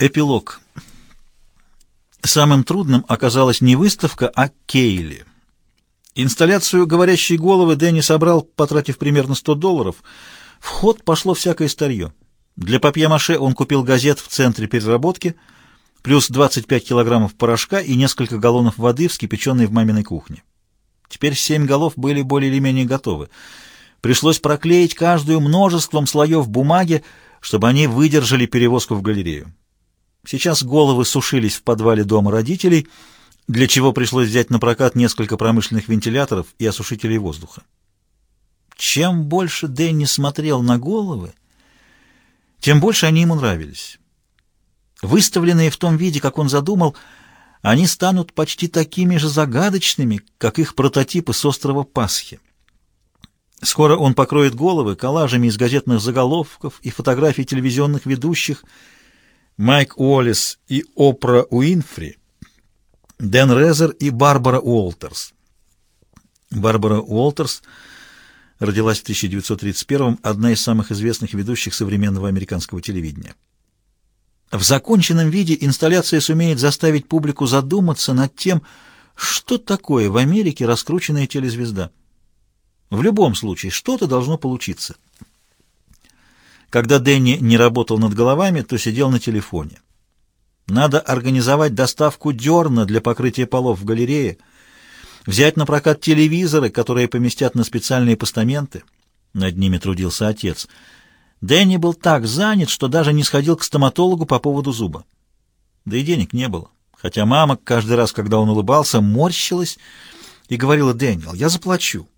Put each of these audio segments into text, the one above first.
Эпилог. Самым трудным оказалась не выставка, а Кейли. Инсталляцию «Говорящие головы» Дэнни собрал, потратив примерно 100 долларов. В ход пошло всякое старье. Для папье-маше он купил газет в центре переработки, плюс 25 килограммов порошка и несколько галлонов воды, вскипяченной в маминой кухне. Теперь семь голов были более или менее готовы. Пришлось проклеить каждую множеством слоев бумаги, чтобы они выдержали перевозку в галерею. Сейчас головы сушились в подвале дома родителей, для чего пришлось взять на прокат несколько промышленных вентиляторов и осушителей воздуха. Чем больше Дэнни смотрел на головы, тем больше они ему нравились. Выставленные в том виде, как он задумал, они станут почти такими же загадочными, как их прототипы с острова Пасхи. Скоро он покроет головы коллажами из газетных заголовков и фотографий телевизионных ведущих – Майк Уоллес и Опра Уинфри, Дэн Резер и Барбара Уолтерс. Барбара Уолтерс родилась в 1931-м, одна из самых известных ведущих современного американского телевидения. В законченном виде инсталляция сумеет заставить публику задуматься над тем, что такое в Америке раскрученная телезвезда. В любом случае, что-то должно получиться – когда Дэнни не работал над головами, то сидел на телефоне. Надо организовать доставку дерна для покрытия полов в галерее, взять на прокат телевизоры, которые поместят на специальные постаменты. Над ними трудился отец. Дэнни был так занят, что даже не сходил к стоматологу по поводу зуба. Да и денег не было. Хотя мама каждый раз, когда он улыбался, морщилась и говорила, «Дэниел, я заплачу.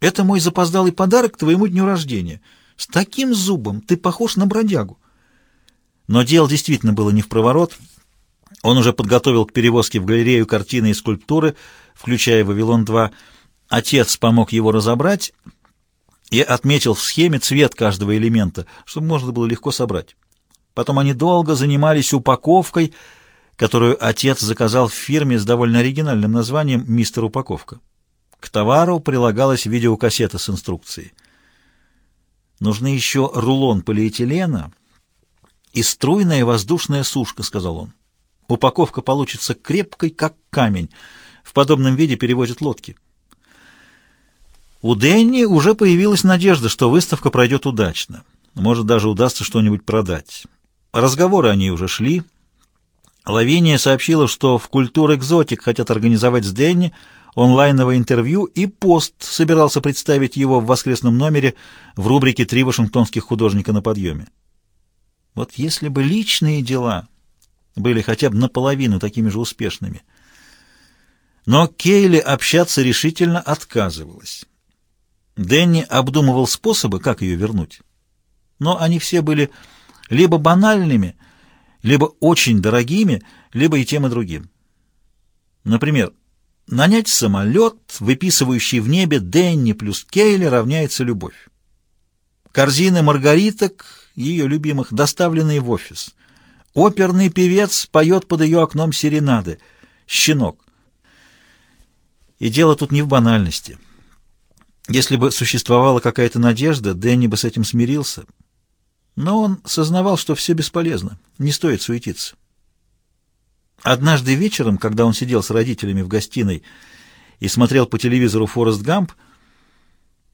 Это мой запоздалый подарок твоему дню рождения». С таким зубом ты похож на бродягу. Но дело действительно было не в проворот. Он уже подготовил к перевозке в галерею картины и скульптуры, включая «Вавилон-2». Отец помог его разобрать и отметил в схеме цвет каждого элемента, чтобы можно было легко собрать. Потом они долго занимались упаковкой, которую отец заказал в фирме с довольно оригинальным названием «Мистер Упаковка». К товару прилагалась видеокассета с инструкцией. Нужны еще рулон полиэтилена и струйная воздушная сушка, — сказал он. Упаковка получится крепкой, как камень. В подобном виде перевозят лодки. У Дэнни уже появилась надежда, что выставка пройдет удачно. Может, даже удастся что-нибудь продать. Разговоры они уже шли. Лавиния сообщила, что в «Культур Экзотик» хотят организовать с Дэнни онлайновое интервью, и пост собирался представить его в воскресном номере в рубрике «Три вашингтонских художника на подъеме». Вот если бы личные дела были хотя бы наполовину такими же успешными. Но Кейли общаться решительно отказывалась. Дэнни обдумывал способы, как ее вернуть. Но они все были либо банальными, либо очень дорогими, либо и тем, и другим. Например, Нанять самолет, выписывающий в небе Денни плюс Кейли, равняется любовь. Корзины маргариток, ее любимых, доставленные в офис. Оперный певец поет под ее окном серенады. Щенок. И дело тут не в банальности. Если бы существовала какая-то надежда, Дэнни бы с этим смирился. Но он сознавал, что все бесполезно, не стоит суетиться. Однажды вечером, когда он сидел с родителями в гостиной и смотрел по телевизору «Форест Гамп»,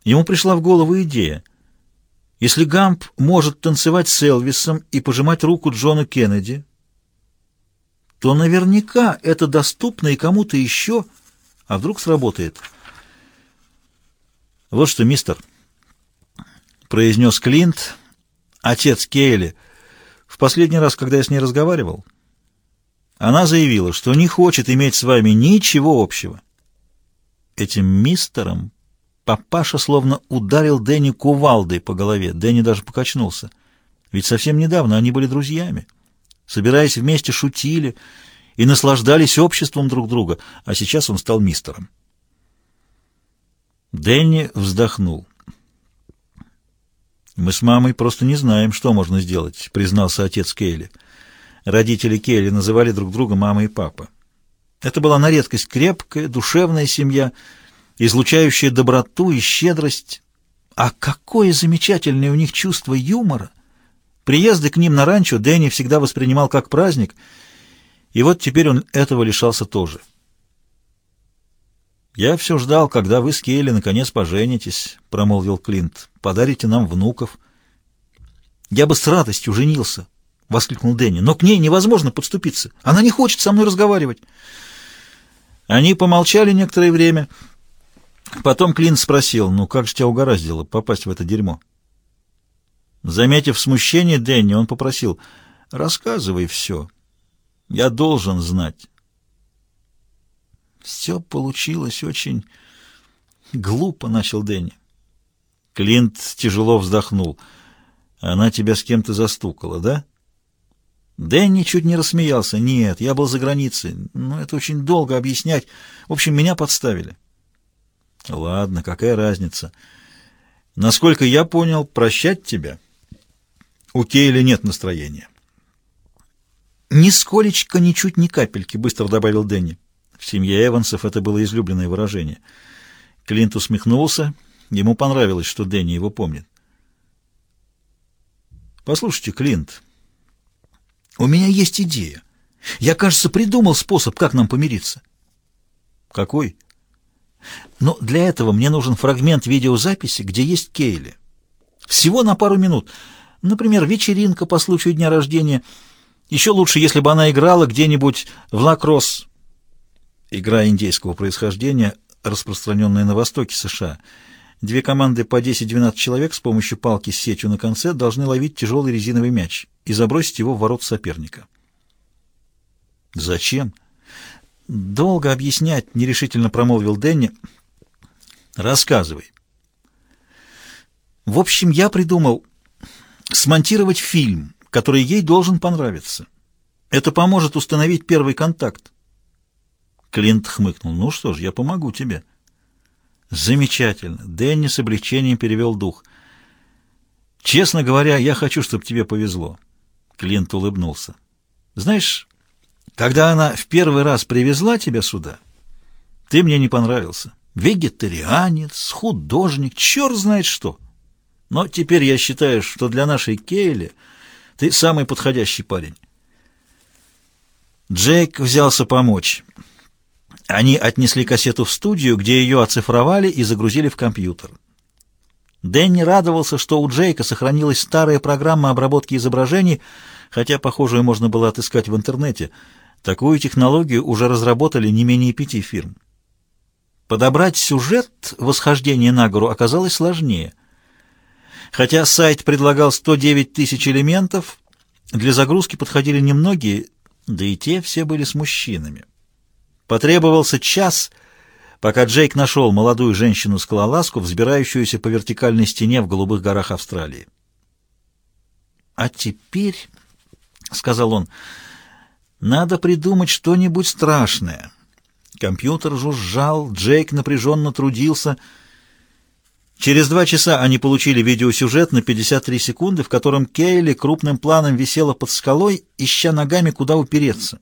ему пришла в голову идея. Если Гамп может танцевать с Элвисом и пожимать руку Джону Кеннеди, то наверняка это доступно и кому-то еще, а вдруг сработает. «Вот что, мистер», — произнес Клинт, отец Кейли, в последний раз, когда я с ней разговаривал, — она заявила, что не хочет иметь с вами ничего общего. Этим мистером папаша словно ударил Дэнни кувалдой по голове. Дэнни даже покачнулся. Ведь совсем недавно они были друзьями. Собираясь вместе, шутили и наслаждались обществом друг друга, а сейчас он стал мистером. Дэнни вздохнул. «Мы с мамой просто не знаем, что можно сделать», — признался отец Кейли. Родители Келли называли друг друга мама и папа. Это была на редкость крепкая, душевная семья, излучающая доброту и щедрость. А какое замечательное у них чувство юмора! Приезды к ним на ранчо Дэнни всегда воспринимал как праздник, и вот теперь он этого лишался тоже. «Я все ждал, когда вы с Кейли наконец поженитесь», — промолвил Клинт. «Подарите нам внуков». «Я бы с радостью женился», — воскликнул Дэнни. «Но к ней невозможно подступиться. Она не хочет со мной разговаривать». Они помолчали некоторое время. Потом Клинт спросил, «Ну как же тебя угораздило попасть в это дерьмо?» Заметив смущение Дэнни, он попросил, «Рассказывай все. Я должен знать». Все получилось очень глупо, — начал Дэнни. Клинт тяжело вздохнул. Она тебя с кем-то застукала, да? Дэнни чуть не рассмеялся. Нет, я был за границей. Но это очень долго объяснять. В общем, меня подставили. Ладно, какая разница. Насколько я понял, прощать тебя у Кейли нет настроения. «Нисколечко, ничуть, ни капельки», — быстро добавил Дэнни. В семье Эвансов это было излюбленное выражение. Клинт усмехнулся. Ему понравилось, что Дэнни его помнит. «Послушайте, Клинт, у меня есть идея. Я, кажется, придумал способ, как нам помириться». «Какой?» «Но для этого мне нужен фрагмент видеозаписи, где есть Кейли. Всего на пару минут. Например, вечеринка по случаю дня рождения. Еще лучше, если бы она играла где-нибудь в лакросс игра индейского происхождения, распространенная на востоке США. Две команды по 10-12 человек с помощью палки с сетью на конце должны ловить тяжелый резиновый мяч и забросить его в ворот соперника. «Зачем?» «Долго объяснять», — нерешительно промолвил Дэнни. «Рассказывай». «В общем, я придумал смонтировать фильм, который ей должен понравиться. Это поможет установить первый контакт. Клинт хмыкнул. «Ну что ж, я помогу тебе». «Замечательно». Дэнни с облегчением перевел дух. «Честно говоря, я хочу, чтобы тебе повезло». Клинт улыбнулся. «Знаешь, когда она в первый раз привезла тебя сюда, ты мне не понравился. Вегетарианец, художник, черт знает что. Но теперь я считаю, что для нашей Кейли ты самый подходящий парень». Джейк взялся помочь. Они отнесли кассету в студию, где ее оцифровали и загрузили в компьютер. Дэнни радовался, что у Джейка сохранилась старая программа обработки изображений, хотя похожую можно было отыскать в интернете. Такую технологию уже разработали не менее пяти фирм. Подобрать сюжет восхождения на гору оказалось сложнее. Хотя сайт предлагал 109 тысяч элементов, для загрузки подходили немногие, да и те все были с мужчинами. Потребовался час, пока Джейк нашел молодую женщину-скалолазку, взбирающуюся по вертикальной стене в голубых горах Австралии. «А теперь, — сказал он, — надо придумать что-нибудь страшное». Компьютер жужжал, Джейк напряженно трудился. Через два часа они получили видеосюжет на 53 секунды, в котором Кейли крупным планом висела под скалой, ища ногами, куда упереться.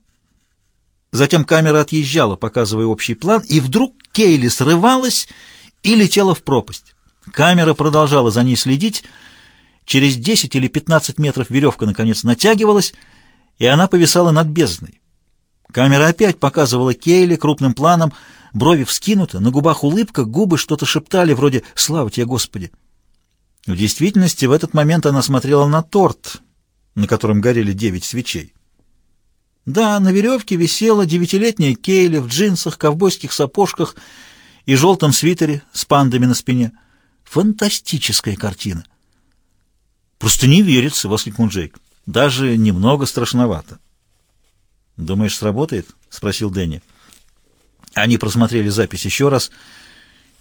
Затем камера отъезжала, показывая общий план, и вдруг Кейли срывалась и летела в пропасть. Камера продолжала за ней следить. Через 10 или 15 метров веревка, наконец, натягивалась, и она повисала над бездной. Камера опять показывала Кейли крупным планом, брови вскинуты, на губах улыбка, губы что-то шептали, вроде «Слава тебе, Господи!». В действительности, в этот момент она смотрела на торт, на котором горели девять свечей. Да, на веревке висела девятилетняя Кейли в джинсах, ковбойских сапожках и желтом свитере с пандами на спине. Фантастическая картина. «Просто не верится!» — воскликнул Джейк. «Даже немного страшновато». «Думаешь, сработает?» — спросил Дэнни. Они просмотрели запись еще раз.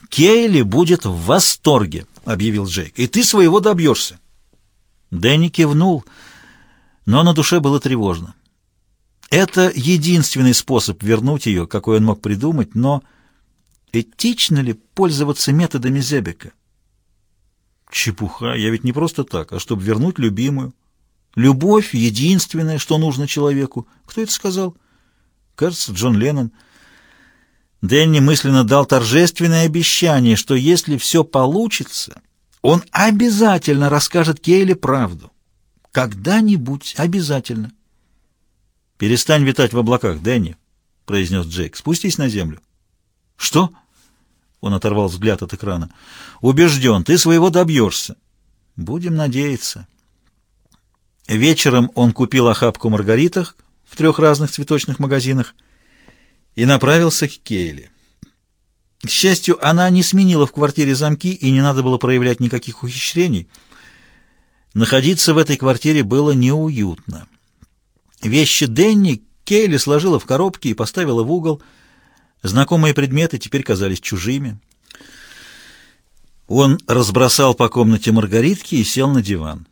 «Кейли будет в восторге», — объявил Джейк. «И ты своего добьешься». Дэнни кивнул, но на душе было тревожно. Это единственный способ вернуть ее, какой он мог придумать, но этично ли пользоваться методами Зебека? Чепуха, я ведь не просто так, а чтобы вернуть любимую. Любовь — единственное, что нужно человеку. Кто это сказал? Кажется, Джон Леннон. Дэнни мысленно дал торжественное обещание, что если все получится, он обязательно расскажет Кейле правду. Когда-нибудь, обязательно. «Перестань витать в облаках, Дэнни», — произнес Джейк. «Спустись на землю». «Что?» — он оторвал взгляд от экрана. «Убежден, ты своего добьешься». «Будем надеяться». Вечером он купил охапку маргариток в трех разных цветочных магазинах и направился к Кейли. К счастью, она не сменила в квартире замки, и не надо было проявлять никаких ухищрений. Находиться в этой квартире было неуютно. Вещи Денни Кейли сложила в коробки и поставила в угол. Знакомые предметы теперь казались чужими. Он разбросал по комнате маргаритки и сел на диван.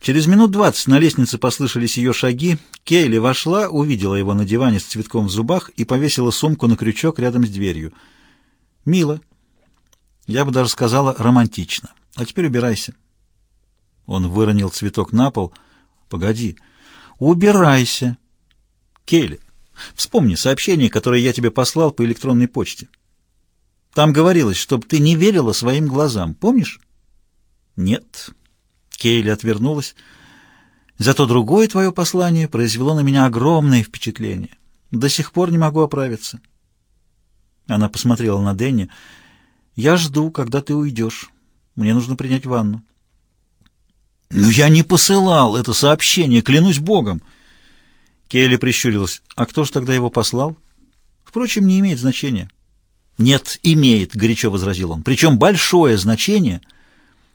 Через минут двадцать на лестнице послышались ее шаги. Кейли вошла, увидела его на диване с цветком в зубах и повесила сумку на крючок рядом с дверью. «Мило. Я бы даже сказала, романтично. А теперь убирайся». Он выронил цветок на пол. «Погоди. Убирайся». «Кейли, вспомни сообщение, которое я тебе послал по электронной почте. Там говорилось, чтобы ты не верила своим глазам. Помнишь?» «Нет». Кейли отвернулась. Зато другое твое послание произвело на меня огромное впечатление. До сих пор не могу оправиться. Она посмотрела на Дэнни. «Я жду, когда ты уйдешь. Мне нужно принять ванну». «Но я не посылал это сообщение, клянусь Богом!» Кейли прищурилась. «А кто же тогда его послал?» «Впрочем, не имеет значения». «Нет, имеет», — горячо возразил он. «Причем большое значение»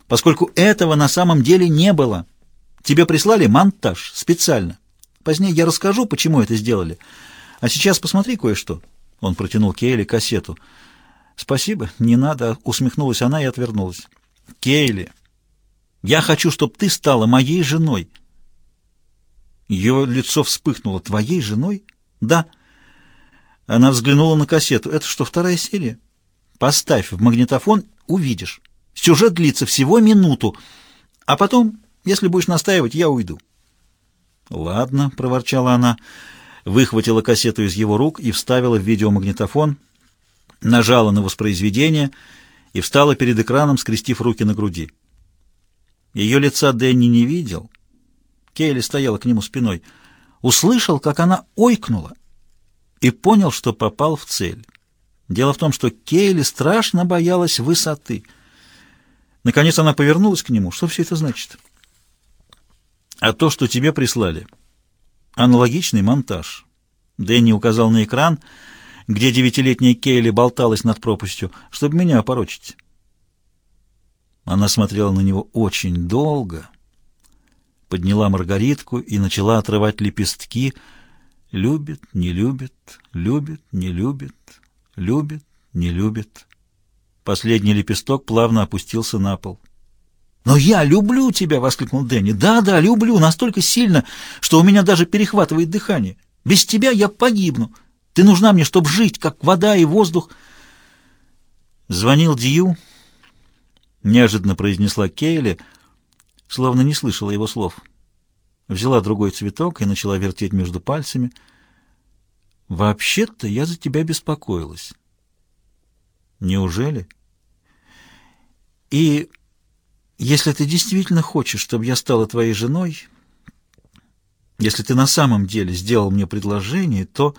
поскольку этого на самом деле не было. Тебе прислали монтаж специально. Позднее я расскажу, почему это сделали. А сейчас посмотри кое-что». Он протянул Кейли кассету. «Спасибо, не надо», — усмехнулась она и отвернулась. «Кейли, я хочу, чтобы ты стала моей женой». Ее лицо вспыхнуло. «Твоей женой?» «Да». Она взглянула на кассету. «Это что, вторая серия?» «Поставь в магнитофон, увидишь». Сюжет длится всего минуту, а потом, если будешь настаивать, я уйду». «Ладно», — проворчала она, выхватила кассету из его рук и вставила в видеомагнитофон, нажала на воспроизведение и встала перед экраном, скрестив руки на груди. Ее лица Дэнни не видел. Кейли стояла к нему спиной. Услышал, как она ойкнула, и понял, что попал в цель. Дело в том, что Кейли страшно боялась высоты — Наконец она повернулась к нему. Что все это значит? А то, что тебе прислали. Аналогичный монтаж. Дэнни указал на экран, где девятилетняя Кейли болталась над пропастью, чтобы меня опорочить. Она смотрела на него очень долго, подняла маргаритку и начала отрывать лепестки. Любит, не любит, любит, не любит, любит, не любит. Последний лепесток плавно опустился на пол. «Но я люблю тебя!» — воскликнул Дэнни. «Да-да, люблю, настолько сильно, что у меня даже перехватывает дыхание. Без тебя я погибну. Ты нужна мне, чтобы жить, как вода и воздух». Звонил Дью, неожиданно произнесла Кейли, словно не слышала его слов. Взяла другой цветок и начала вертеть между пальцами. «Вообще-то я за тебя беспокоилась». «Неужели?» И если ты действительно хочешь, чтобы я стала твоей женой, если ты на самом деле сделал мне предложение, то...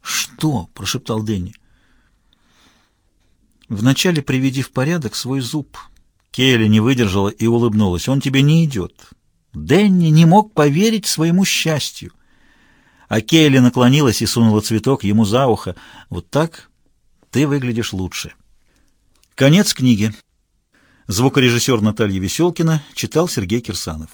«Что?» — прошептал Дэнни. «Вначале приведи в порядок свой зуб». Кейли не выдержала и улыбнулась. «Он тебе не идет». Дэнни не мог поверить своему счастью. А Кейли наклонилась и сунула цветок ему за ухо. «Вот так ты выглядишь лучше». Конец книги. Звукорежиссер Наталья Веселкина читал Сергей Кирсанов.